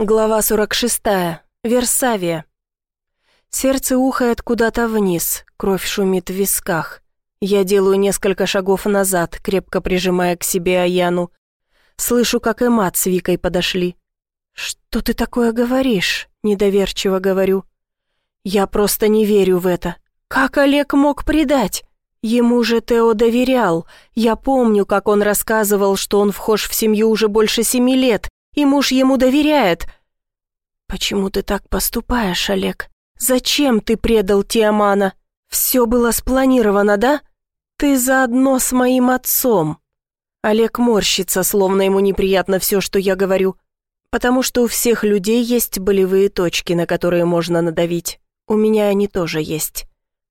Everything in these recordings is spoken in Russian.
Глава 46. Версавия. Сердце ухает куда-то вниз, кровь шумит в висках. Я делаю несколько шагов назад, крепко прижимая к себе Аяну. Слышу, как и мат с Викой подошли. «Что ты такое говоришь?» — недоверчиво говорю. «Я просто не верю в это. Как Олег мог предать? Ему же Тео доверял. Я помню, как он рассказывал, что он вхож в семью уже больше семи лет, и муж ему доверяет. Почему ты так поступаешь, Олег? Зачем ты предал Тиамана? Все было спланировано, да? Ты заодно с моим отцом. Олег морщится, словно ему неприятно все, что я говорю, потому что у всех людей есть болевые точки, на которые можно надавить. У меня они тоже есть.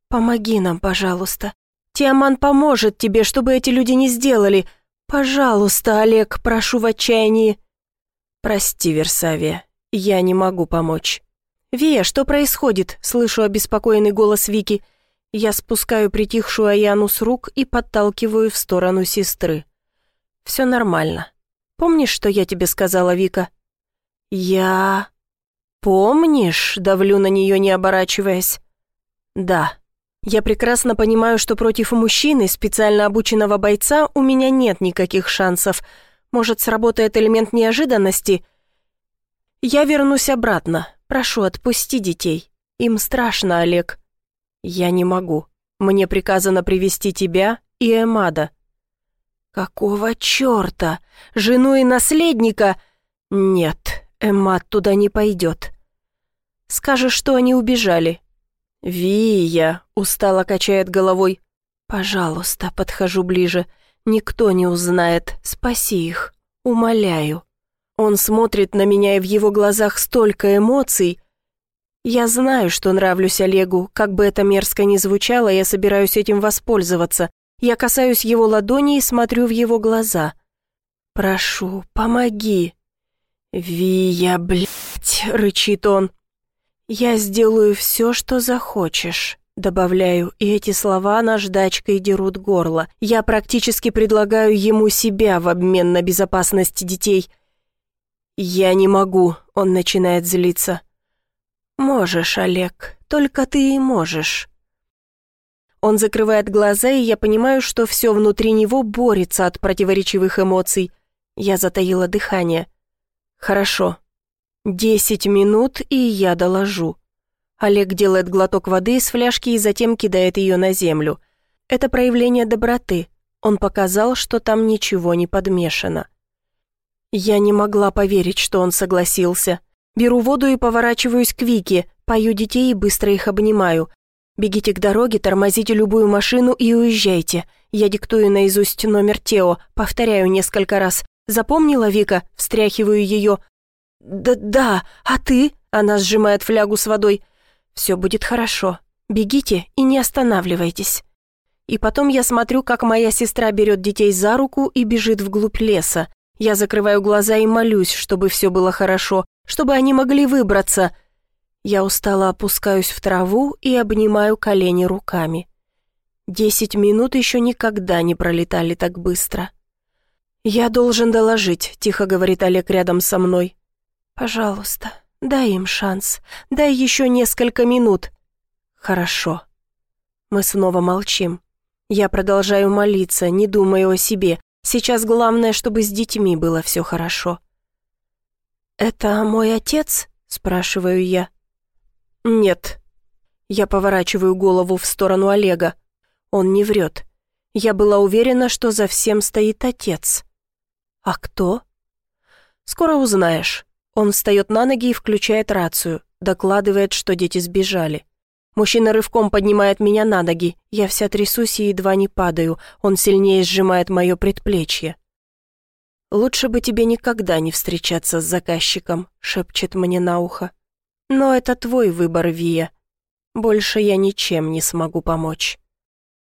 Помоги нам, пожалуйста. Тиаман поможет тебе, чтобы эти люди не сделали. Пожалуйста, Олег, прошу в отчаянии. «Прости, Версавия, я не могу помочь». «Вия, что происходит?» — слышу обеспокоенный голос Вики. Я спускаю притихшую Аяну с рук и подталкиваю в сторону сестры. «Все нормально. Помнишь, что я тебе сказала, Вика?» «Я...» «Помнишь?» — давлю на нее, не оборачиваясь. «Да. Я прекрасно понимаю, что против мужчины, специально обученного бойца, у меня нет никаких шансов, может, сработает элемент неожиданности? Я вернусь обратно. Прошу, отпусти детей. Им страшно, Олег. Я не могу. Мне приказано привести тебя и Эмада. Какого черта? Жену и наследника? Нет, Эмад туда не пойдет. Скажешь, что они убежали. Вия устало качает головой. Пожалуйста, подхожу ближе. Никто не узнает, спаси их, умоляю. Он смотрит на меня, и в его глазах столько эмоций. Я знаю, что нравлюсь Олегу, как бы это мерзко ни звучало, я собираюсь этим воспользоваться. Я касаюсь его ладони и смотрю в его глаза. «Прошу, помоги». «Вия, блядь!» — рычит он. «Я сделаю все, что захочешь. Добавляю, и эти слова наждачкой дерут горло. Я практически предлагаю ему себя в обмен на безопасность детей. «Я не могу», — он начинает злиться. «Можешь, Олег, только ты и можешь». Он закрывает глаза, и я понимаю, что все внутри него борется от противоречивых эмоций. Я затаила дыхание. «Хорошо. Десять минут, и я доложу». Олег делает глоток воды из фляжки и затем кидает ее на землю. Это проявление доброты. Он показал, что там ничего не подмешано. Я не могла поверить, что он согласился. Беру воду и поворачиваюсь к Вике, пою детей и быстро их обнимаю. Бегите к дороге, тормозите любую машину и уезжайте. Я диктую наизусть номер Тео, повторяю несколько раз. Запомнила Вика? Встряхиваю ее. «Да-да, а ты?» Она сжимает флягу с водой. Все будет хорошо. Бегите и не останавливайтесь. И потом я смотрю, как моя сестра берет детей за руку и бежит вглубь леса. Я закрываю глаза и молюсь, чтобы все было хорошо, чтобы они могли выбраться. Я устало опускаюсь в траву и обнимаю колени руками. Десять минут еще никогда не пролетали так быстро. «Я должен доложить», — тихо говорит Олег рядом со мной. «Пожалуйста, Дай им шанс. Дай еще несколько минут. Хорошо. Мы снова молчим. Я продолжаю молиться, не думая о себе. Сейчас главное, чтобы с детьми было все хорошо. «Это мой отец?» – спрашиваю я. «Нет». Я поворачиваю голову в сторону Олега. Он не врет. Я была уверена, что за всем стоит отец. «А кто?» «Скоро узнаешь». Он встает на ноги и включает рацию, докладывает, что дети сбежали. Мужчина рывком поднимает меня на ноги, я вся трясусь и едва не падаю, он сильнее сжимает мое предплечье. «Лучше бы тебе никогда не встречаться с заказчиком», — шепчет мне на ухо. «Но это твой выбор, Вия. Больше я ничем не смогу помочь».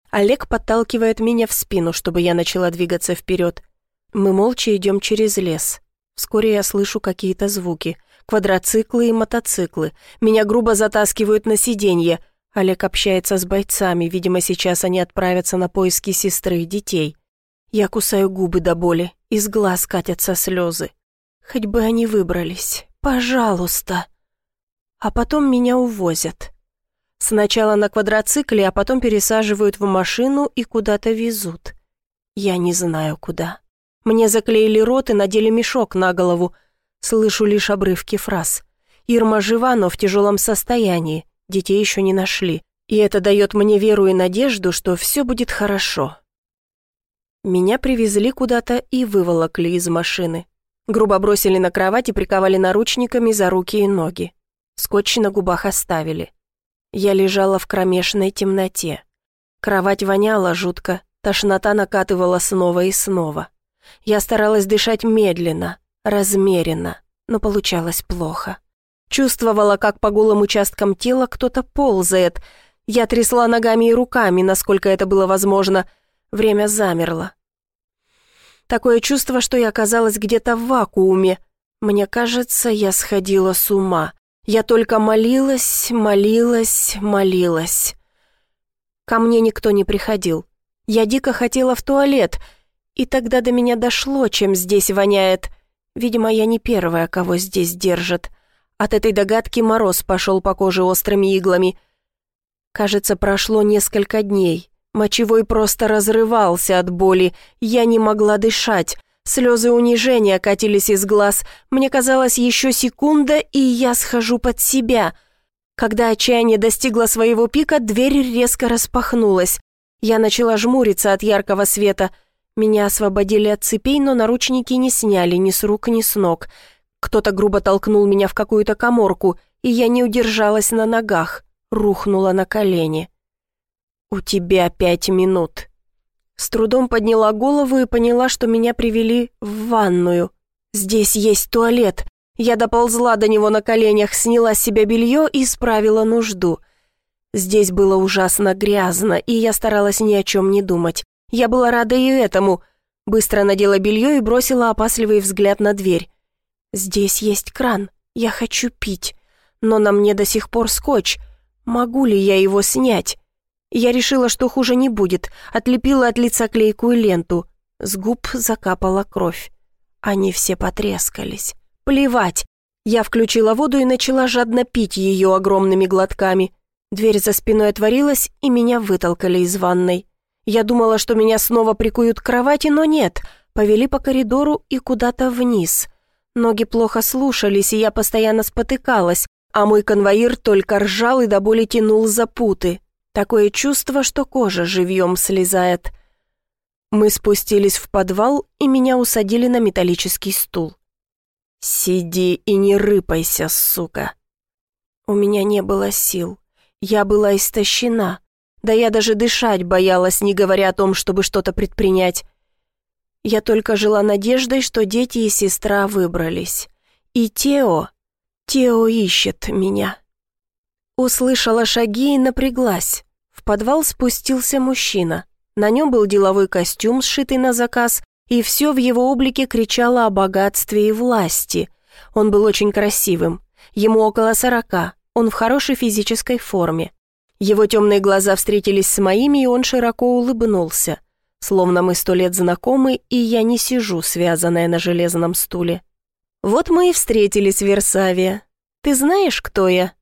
Олег подталкивает меня в спину, чтобы я начала двигаться вперед. Мы молча идем через лес. Вскоре я слышу какие-то звуки. Квадроциклы и мотоциклы. Меня грубо затаскивают на сиденье. Олег общается с бойцами. Видимо, сейчас они отправятся на поиски сестры и детей. Я кусаю губы до боли. Из глаз катятся слезы. Хоть бы они выбрались. Пожалуйста. А потом меня увозят. Сначала на квадроцикле, а потом пересаживают в машину и куда-то везут. Я не знаю куда. Мне заклеили рот и надели мешок на голову. Слышу лишь обрывки фраз. Ирма жива, но в тяжелом состоянии. Детей еще не нашли. И это дает мне веру и надежду, что все будет хорошо. Меня привезли куда-то и выволокли из машины. Грубо бросили на кровать и приковали наручниками за руки и ноги. Скотч на губах оставили. Я лежала в кромешной темноте. Кровать воняла жутко, тошнота накатывала снова и снова. Я старалась дышать медленно, размеренно, но получалось плохо. Чувствовала, как по голым участкам тела кто-то ползает. Я трясла ногами и руками, насколько это было возможно. Время замерло. Такое чувство, что я оказалась где-то в вакууме. Мне кажется, я сходила с ума. Я только молилась, молилась, молилась. Ко мне никто не приходил. Я дико хотела в туалет, и тогда до меня дошло, чем здесь воняет. Видимо, я не первая, кого здесь держат. От этой догадки мороз пошел по коже острыми иглами. Кажется, прошло несколько дней. Мочевой просто разрывался от боли, я не могла дышать. Слезы унижения катились из глаз. Мне казалось, еще секунда, и я схожу под себя. Когда отчаяние достигло своего пика, дверь резко распахнулась. Я начала жмуриться от яркого света. Меня освободили от цепей, но наручники не сняли ни с рук, ни с ног. Кто-то грубо толкнул меня в какую-то коморку, и я не удержалась на ногах, рухнула на колени. «У тебя пять минут». С трудом подняла голову и поняла, что меня привели в ванную. «Здесь есть туалет». Я доползла до него на коленях, сняла с себя белье и справила нужду. Здесь было ужасно грязно, и я старалась ни о чем не думать. Я была рада и этому. Быстро надела белье и бросила опасливый взгляд на дверь. «Здесь есть кран. Я хочу пить. Но на мне до сих пор скотч. Могу ли я его снять?» Я решила, что хуже не будет, отлепила от лица клейкую ленту. С губ закапала кровь. Они все потрескались. Плевать. Я включила воду и начала жадно пить ее огромными глотками. Дверь за спиной отворилась, и меня вытолкали из ванной. Я думала, что меня снова прикуют к кровати, но нет. Повели по коридору и куда-то вниз. Ноги плохо слушались, и я постоянно спотыкалась, а мой конвоир только ржал и до боли тянул за путы. Такое чувство, что кожа живьем слезает. Мы спустились в подвал, и меня усадили на металлический стул. «Сиди и не рыпайся, сука!» У меня не было сил. Я была истощена. Да я даже дышать боялась, не говоря о том, чтобы что-то предпринять. Я только жила надеждой, что дети и сестра выбрались. И Тео... Тео ищет меня. Услышала шаги и напряглась. В подвал спустился мужчина. На нем был деловой костюм, сшитый на заказ, и все в его облике кричало о богатстве и власти. Он был очень красивым. Ему около сорока, он в хорошей физической форме. Его темные глаза встретились с моими, и он широко улыбнулся. Словно мы сто лет знакомы, и я не сижу, связанная на железном стуле. «Вот мы и встретились, Версавия. Ты знаешь, кто я?»